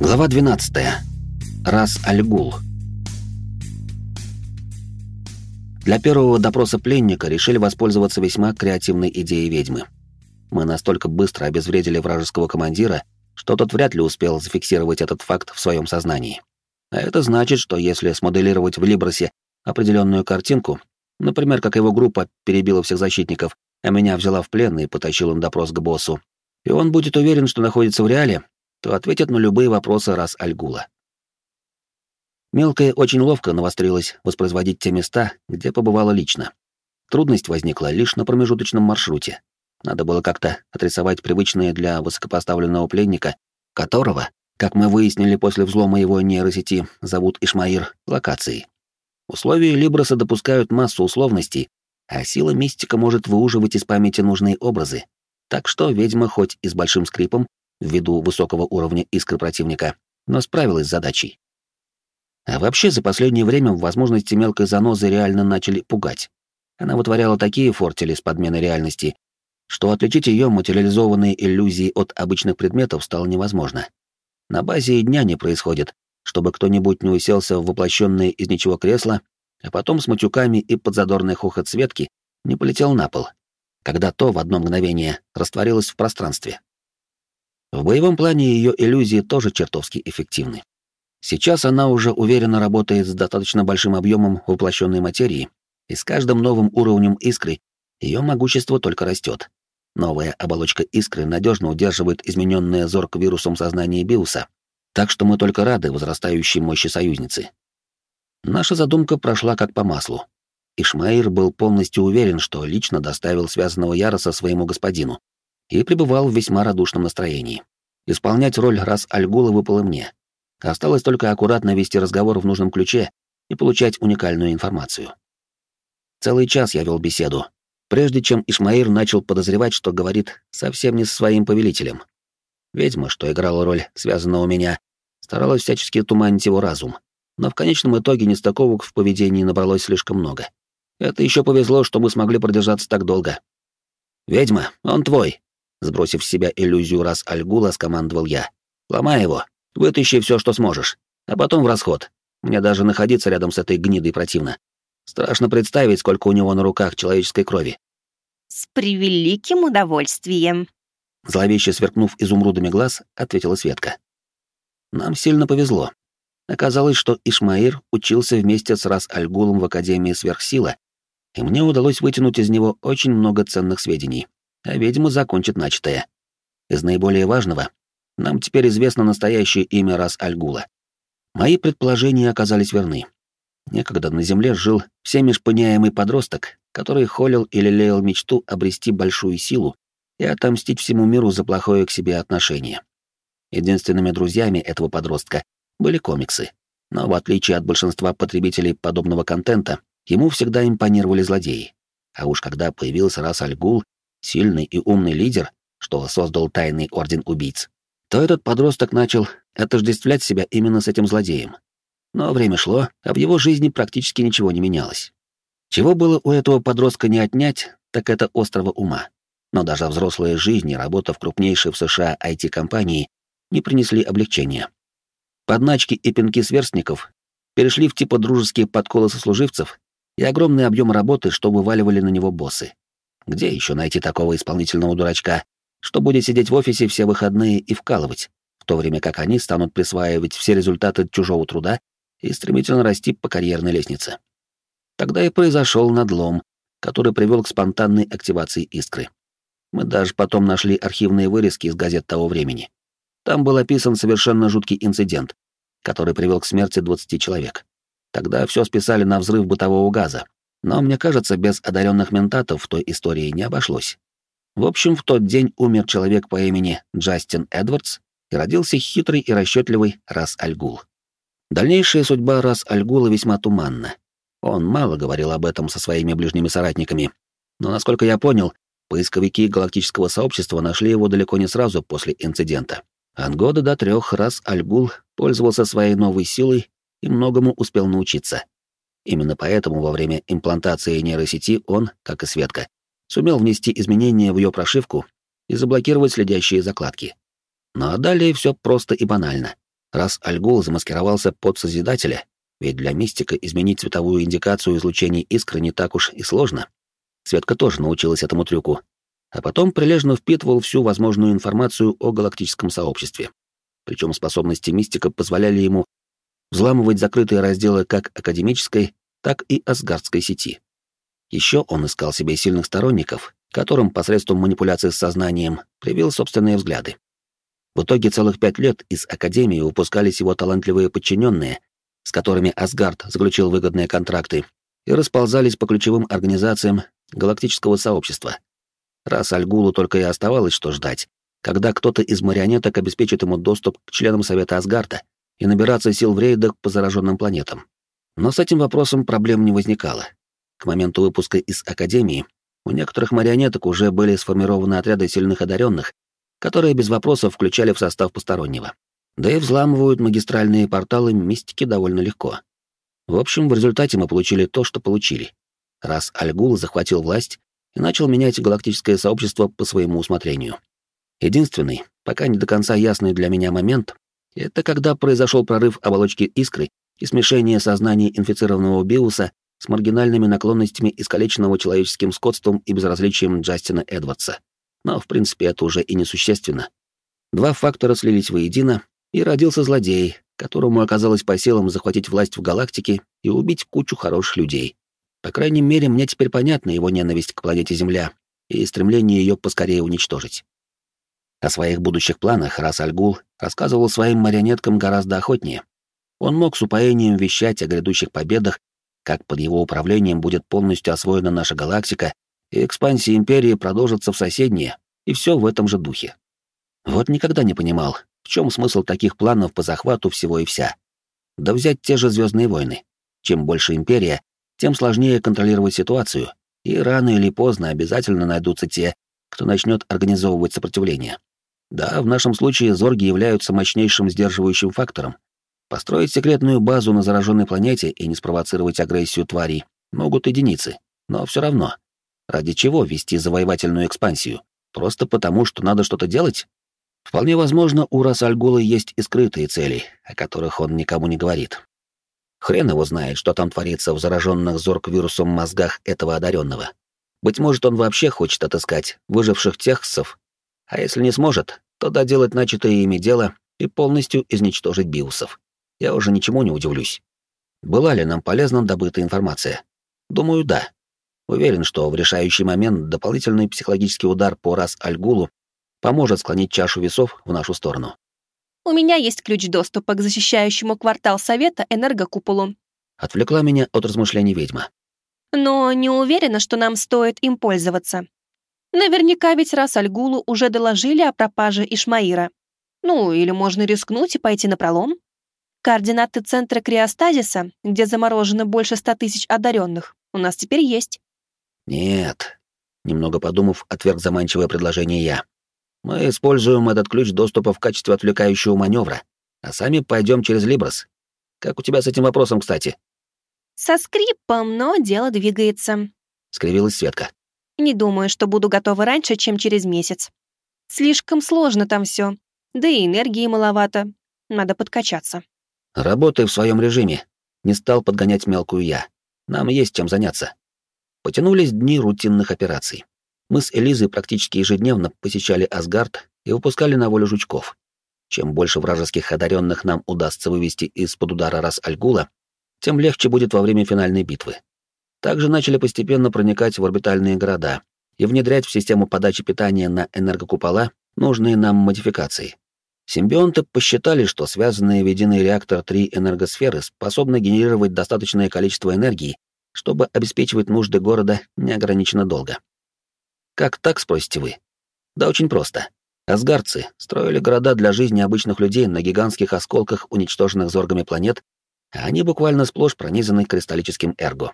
Глава 12. Раз Альгул. Для первого допроса пленника решили воспользоваться весьма креативной идеей ведьмы. Мы настолько быстро обезвредили вражеского командира, что тот вряд ли успел зафиксировать этот факт в своем сознании. А это значит, что если смоделировать в Либросе определенную картинку, например, как его группа перебила всех защитников, а меня взяла в плен и потащила на допрос к боссу, и он будет уверен, что находится в реале, то ответит на любые вопросы раз Альгула. Мелкая очень ловко навострилась воспроизводить те места, где побывала лично. Трудность возникла лишь на промежуточном маршруте. Надо было как-то отрисовать привычные для высокопоставленного пленника, которого, как мы выяснили после взлома его нейросети, зовут Ишмаир, локации. Условия Либроса допускают массу условностей, а сила мистика может выуживать из памяти нужные образы. Так что ведьма хоть и с большим скрипом, ввиду высокого уровня искры противника, но справилась с задачей. А вообще, за последнее время возможности мелкой занозы реально начали пугать. Она вытворяла такие фортели с подменой реальности, что отличить ее материализованные иллюзии от обычных предметов стало невозможно. На базе и дня не происходит, чтобы кто-нибудь не уселся в воплощенное из ничего кресло, а потом с матюками и подзадорный хохот Светки не полетел на пол, когда то в одно мгновение растворилось в пространстве. В боевом плане ее иллюзии тоже чертовски эффективны. Сейчас она уже уверенно работает с достаточно большим объемом воплощенной материи, и с каждым новым уровнем искры ее могущество только растет. Новая оболочка искры надежно удерживает измененное зорк вирусом сознание Биуса, так что мы только рады возрастающей мощи союзницы. Наша задумка прошла как по маслу. Ишмаир был полностью уверен, что лично доставил связанного Яроса своему господину, и пребывал в весьма радушном настроении. Исполнять роль раз Альгула выпало мне. Осталось только аккуратно вести разговор в нужном ключе и получать уникальную информацию. Целый час я вел беседу, прежде чем Ишмаир начал подозревать, что говорит совсем не со своим повелителем. Ведьма, что играла роль связанного меня, старалась всячески туманить его разум, но в конечном итоге нестыковок в поведении набралось слишком много. Это еще повезло, что мы смогли продержаться так долго. «Ведьма, он твой», Сбросив с себя иллюзию раз Альгула, скомандовал я. «Ломай его, вытащи все, что сможешь, а потом в расход. Мне даже находиться рядом с этой гнидой противно. Страшно представить, сколько у него на руках человеческой крови». «С превеликим удовольствием», Зловеще сверкнув изумрудами глаз, ответила Светка. Нам сильно повезло. Оказалось, что Ишмаир учился вместе с Рас Альгулом в Академии Сверхсила, и мне удалось вытянуть из него очень много ценных сведений а ведьма закончит начатое. Из наиболее важного нам теперь известно настоящее имя Рас Альгула. Мои предположения оказались верны. Некогда на Земле жил всеми шпыняемый подросток, который холил и лелеял мечту обрести большую силу и отомстить всему миру за плохое к себе отношение. Единственными друзьями этого подростка были комиксы. Но в отличие от большинства потребителей подобного контента, ему всегда импонировали злодеи. А уж когда появился Рас Альгул сильный и умный лидер, что создал тайный орден убийц, то этот подросток начал отождествлять себя именно с этим злодеем. Но время шло, а в его жизни практически ничего не менялось. Чего было у этого подростка не отнять, так это острого ума. Но даже взрослая жизнь и работа в крупнейшей в США IT-компании не принесли облегчения. Подначки и пинки сверстников перешли в типа дружеские подколы сослуживцев и огромный объем работы, что вываливали на него боссы. Где еще найти такого исполнительного дурачка, что будет сидеть в офисе все выходные и вкалывать, в то время как они станут присваивать все результаты чужого труда и стремительно расти по карьерной лестнице? Тогда и произошел надлом, который привел к спонтанной активации искры. Мы даже потом нашли архивные вырезки из газет того времени. Там был описан совершенно жуткий инцидент, который привел к смерти 20 человек. Тогда все списали на взрыв бытового газа, но мне кажется, без одаренных ментатов в той истории не обошлось. В общем, в тот день умер человек по имени Джастин Эдвардс и родился хитрый и расчетливый Рас Альгул. Дальнейшая судьба Рас Альгула весьма туманна. Он мало говорил об этом со своими ближними соратниками, но, насколько я понял, поисковики галактического сообщества нашли его далеко не сразу после инцидента. От года до трех раз Альгул пользовался своей новой силой и многому успел научиться. Именно поэтому во время имплантации нейросети он, как и Светка, сумел внести изменения в ее прошивку и заблокировать следящие закладки. Ну а далее все просто и банально. Раз Альгул замаскировался под Созидателя, ведь для мистика изменить цветовую индикацию излучений искры не так уж и сложно. Светка тоже научилась этому трюку, а потом прилежно впитывал всю возможную информацию о галактическом сообществе. Причем способности мистика позволяли ему взламывать закрытые разделы как академической, так и асгардской сети. Еще он искал себе сильных сторонников, которым посредством манипуляции с сознанием привил собственные взгляды. В итоге целых пять лет из Академии выпускались его талантливые подчиненные, с которыми Асгард заключил выгодные контракты, и расползались по ключевым организациям галактического сообщества. Раз Альгулу только и оставалось что ждать, когда кто-то из марионеток обеспечит ему доступ к членам Совета Асгарда и набираться сил в рейдах по зараженным планетам. Но с этим вопросом проблем не возникало. К моменту выпуска из Академии у некоторых марионеток уже были сформированы отряды сильных одаренных, которые без вопросов включали в состав постороннего. Да и взламывают магистральные порталы мистики довольно легко. В общем, в результате мы получили то, что получили. Раз Альгул захватил власть и начал менять галактическое сообщество по своему усмотрению. Единственный, пока не до конца ясный для меня момент, это когда произошел прорыв оболочки искры и смешение сознания инфицированного биуса с маргинальными наклонностями искалеченного человеческим скотством и безразличием Джастина Эдвардса. Но, в принципе, это уже и несущественно. Два фактора слились воедино, и родился злодей, которому оказалось по силам захватить власть в галактике и убить кучу хороших людей. По крайней мере, мне теперь понятна его ненависть к планете Земля и стремление ее поскорее уничтожить. О своих будущих планах Рас Альгул рассказывал своим марионеткам гораздо охотнее. Он мог с упоением вещать о грядущих победах как под его управлением будет полностью освоена наша галактика, и экспансия Империи продолжится в соседние, и все в этом же духе. Вот никогда не понимал, в чем смысл таких планов по захвату всего и вся. Да взять те же Звездные войны. Чем больше Империя, тем сложнее контролировать ситуацию, и рано или поздно обязательно найдутся те, кто начнет организовывать сопротивление. Да, в нашем случае зорги являются мощнейшим сдерживающим фактором, Построить секретную базу на зараженной планете и не спровоцировать агрессию тварей могут единицы, но все равно. Ради чего вести завоевательную экспансию? Просто потому, что надо что-то делать? Вполне возможно, у Расальгула есть и скрытые цели, о которых он никому не говорит. Хрен его знает, что там творится в зараженных зорг-вирусом мозгах этого одаренного. Быть может, он вообще хочет отыскать выживших техсов, а если не сможет, то доделать начатое ими дело и полностью изничтожить биусов я уже ничему не удивлюсь. Была ли нам полезна добытая информация? Думаю, да. Уверен, что в решающий момент дополнительный психологический удар по раз Альгулу поможет склонить чашу весов в нашу сторону. У меня есть ключ доступа к защищающему квартал Совета энергокуполу. Отвлекла меня от размышлений ведьма. Но не уверена, что нам стоит им пользоваться. Наверняка ведь раз Альгулу уже доложили о пропаже Ишмаира. Ну, или можно рискнуть и пойти на пролом. Координаты центра криостазиса, где заморожено больше ста тысяч одаренных, у нас теперь есть. Нет. Немного подумав, отверг заманчивое предложение я. Мы используем этот ключ доступа в качестве отвлекающего маневра, а сами пойдем через Либрос. Как у тебя с этим вопросом, кстати? Со скрипом, но дело двигается. Скривилась Светка. Не думаю, что буду готова раньше, чем через месяц. Слишком сложно там все, да и энергии маловато. Надо подкачаться. Работай в своем режиме. Не стал подгонять мелкую я. Нам есть чем заняться. Потянулись дни рутинных операций. Мы с Элизой практически ежедневно посещали Асгард и выпускали на волю жучков. Чем больше вражеских одаренных нам удастся вывести из-под удара раз Альгула, тем легче будет во время финальной битвы. Также начали постепенно проникать в орбитальные города и внедрять в систему подачи питания на энергокупола нужные нам модификации. Симбионты посчитали, что связанные в единый реактор три энергосферы способны генерировать достаточное количество энергии, чтобы обеспечивать нужды города неограниченно долго. Как так, спросите вы? Да очень просто. Асгардцы строили города для жизни обычных людей на гигантских осколках уничтоженных зоргами планет, а они буквально сплошь пронизаны кристаллическим эрго.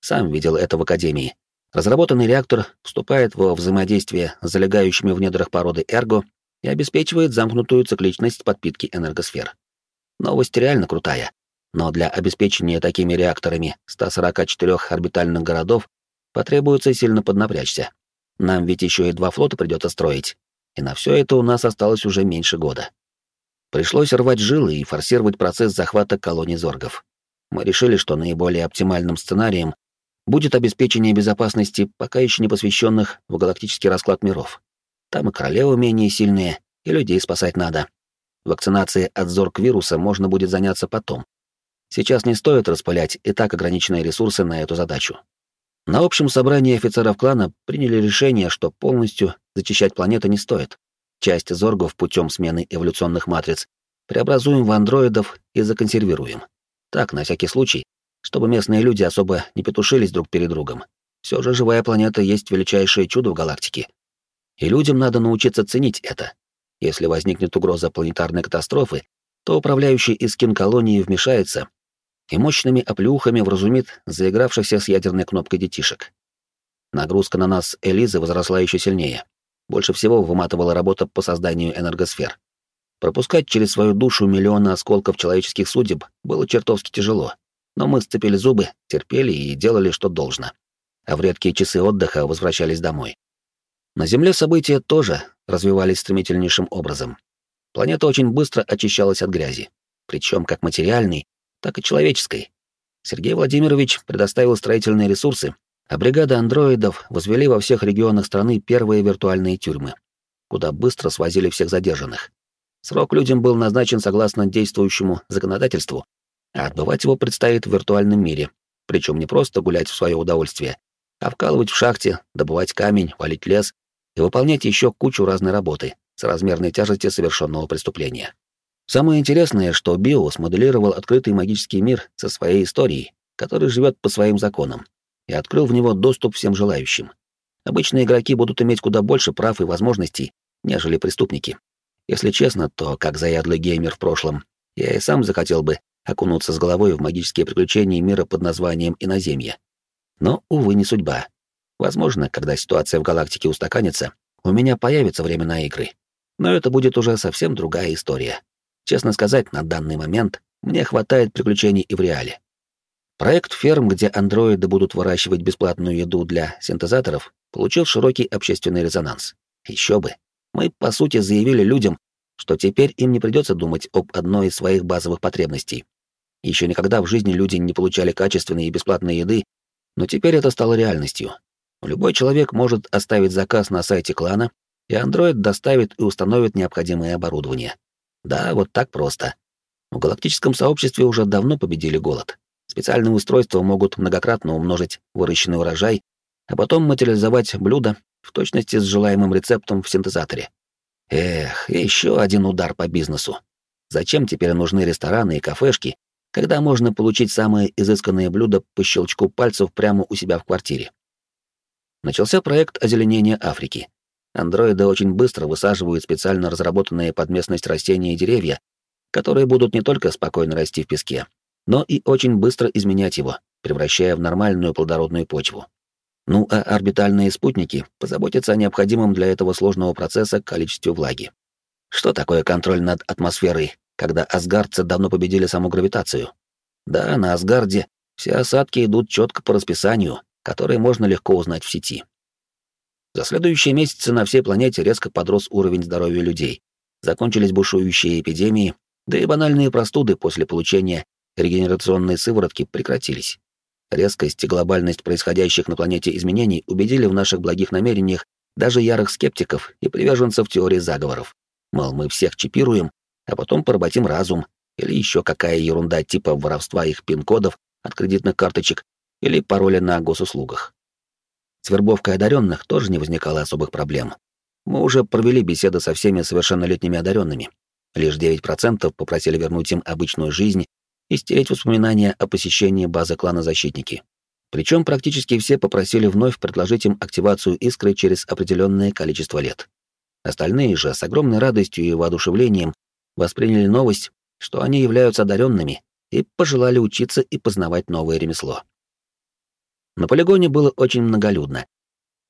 Сам видел это в Академии. Разработанный реактор вступает во взаимодействие с залегающими в недрах породы эрго и обеспечивает замкнутую цикличность подпитки энергосфер. Новость реально крутая, но для обеспечения такими реакторами 144 орбитальных городов потребуется сильно поднапрячься. Нам ведь еще и два флота придется строить, и на все это у нас осталось уже меньше года. Пришлось рвать жилы и форсировать процесс захвата колоний зоргов. Мы решили, что наиболее оптимальным сценарием будет обеспечение безопасности пока еще не посвященных в галактический расклад миров. Там и королевы менее сильные, и людей спасать надо. Вакцинацией от зорг-вируса можно будет заняться потом. Сейчас не стоит распылять и так ограниченные ресурсы на эту задачу. На общем собрании офицеров клана приняли решение, что полностью зачищать планету не стоит. Часть зоргов путем смены эволюционных матриц преобразуем в андроидов и законсервируем. Так, на всякий случай, чтобы местные люди особо не петушились друг перед другом. Все же живая планета есть величайшее чудо в галактике. И людям надо научиться ценить это. Если возникнет угроза планетарной катастрофы, то управляющий Искин колонии вмешается и мощными оплюхами вразумит заигравшихся с ядерной кнопкой детишек. Нагрузка на нас Элизы возросла еще сильнее. Больше всего выматывала работа по созданию энергосфер. Пропускать через свою душу миллионы осколков человеческих судеб было чертовски тяжело но мы сцепили зубы, терпели и делали, что должно. А в редкие часы отдыха возвращались домой. На Земле события тоже развивались стремительнейшим образом. Планета очень быстро очищалась от грязи, причем как материальной, так и человеческой. Сергей Владимирович предоставил строительные ресурсы, а бригада андроидов возвели во всех регионах страны первые виртуальные тюрьмы, куда быстро свозили всех задержанных. Срок людям был назначен согласно действующему законодательству, а отбывать его предстоит в виртуальном мире, причем не просто гулять в свое удовольствие, а вкалывать в шахте, добывать камень, валить лес и выполнять еще кучу разной работы с размерной тяжестью совершенного преступления. Самое интересное, что Био смоделировал открытый магический мир со своей историей, который живет по своим законам, и открыл в него доступ всем желающим. Обычные игроки будут иметь куда больше прав и возможностей, нежели преступники. Если честно, то, как заядлый геймер в прошлом, я и сам захотел бы окунуться с головой в магические приключения мира под названием Иноземье. Но, увы, не судьба. Возможно, когда ситуация в галактике устаканится, у меня появится время на игры. Но это будет уже совсем другая история. Честно сказать, на данный момент мне хватает приключений и в реале. Проект ферм, где андроиды будут выращивать бесплатную еду для синтезаторов, получил широкий общественный резонанс. Еще бы. Мы, по сути, заявили людям, что теперь им не придется думать об одной из своих базовых потребностей еще никогда в жизни люди не получали качественной и бесплатной еды, но теперь это стало реальностью. Любой человек может оставить заказ на сайте клана, и Android доставит и установит необходимое оборудование. Да, вот так просто. В галактическом сообществе уже давно победили голод. Специальные устройства могут многократно умножить выращенный урожай, а потом материализовать блюдо в точности с желаемым рецептом в синтезаторе. Эх, еще один удар по бизнесу. Зачем теперь нужны рестораны и кафешки, когда можно получить самые изысканные блюда по щелчку пальцев прямо у себя в квартире. Начался проект озеленения Африки. Андроиды очень быстро высаживают специально разработанные под местность растения и деревья, которые будут не только спокойно расти в песке, но и очень быстро изменять его, превращая в нормальную плодородную почву. Ну а орбитальные спутники позаботятся о необходимом для этого сложного процесса количестве влаги. Что такое контроль над атмосферой, когда асгардцы давно победили саму гравитацию. Да, на Асгарде все осадки идут четко по расписанию, которое можно легко узнать в сети. За следующие месяцы на всей планете резко подрос уровень здоровья людей. Закончились бушующие эпидемии, да и банальные простуды после получения регенерационной сыворотки прекратились. Резкость и глобальность происходящих на планете изменений убедили в наших благих намерениях даже ярых скептиков и приверженцев теории заговоров. Мол, мы всех чипируем, а потом поработим разум, или еще какая ерунда типа воровства их пин-кодов от кредитных карточек или пароля на госуслугах. С вербовкой одаренных тоже не возникало особых проблем. Мы уже провели беседы со всеми совершеннолетними одаренными. Лишь 9% попросили вернуть им обычную жизнь и стереть воспоминания о посещении базы клана Защитники. Причем практически все попросили вновь предложить им активацию искры через определенное количество лет. Остальные же с огромной радостью и воодушевлением восприняли новость, что они являются одаренными, и пожелали учиться и познавать новое ремесло. На полигоне было очень многолюдно.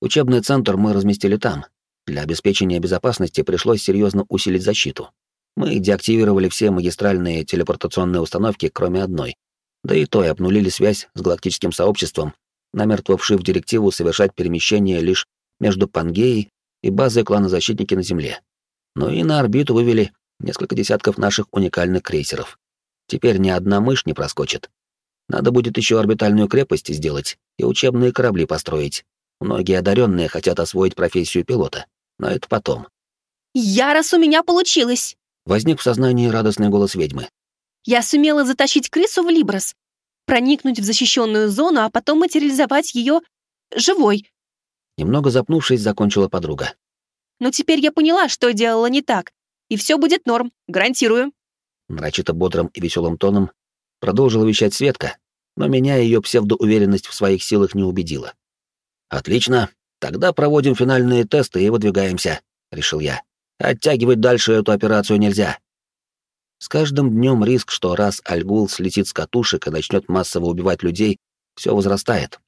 Учебный центр мы разместили там. Для обеспечения безопасности пришлось серьезно усилить защиту. Мы деактивировали все магистральные телепортационные установки, кроме одной. Да и то и обнулили связь с галактическим сообществом, намертво вшив директиву совершать перемещение лишь между Пангеей и базой клана Защитники на Земле. Ну и на орбиту вывели несколько десятков наших уникальных крейсеров. Теперь ни одна мышь не проскочит. Надо будет еще орбитальную крепость сделать и учебные корабли построить. Многие одаренные хотят освоить профессию пилота, но это потом. «Ярос, у меня получилось!» Возник в сознании радостный голос ведьмы. «Я сумела затащить крысу в Либрос, проникнуть в защищенную зону, а потом материализовать ее живой». Немного запнувшись, закончила подруга. «Но теперь я поняла, что делала не так, и все будет норм, гарантирую». Нарочито бодрым и веселым тоном продолжила вещать Светка, но меня ее псевдоуверенность в своих силах не убедила. «Отлично, тогда проводим финальные тесты и выдвигаемся», — решил я. «Оттягивать дальше эту операцию нельзя». С каждым днем риск, что раз Альгул слетит с катушек и начнет массово убивать людей, все возрастает.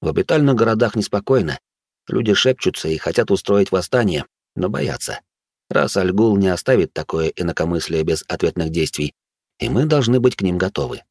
В обитальных городах неспокойно. Люди шепчутся и хотят устроить восстание, но боятся. Раз Альгул не оставит такое инакомыслие без ответных действий, и мы должны быть к ним готовы.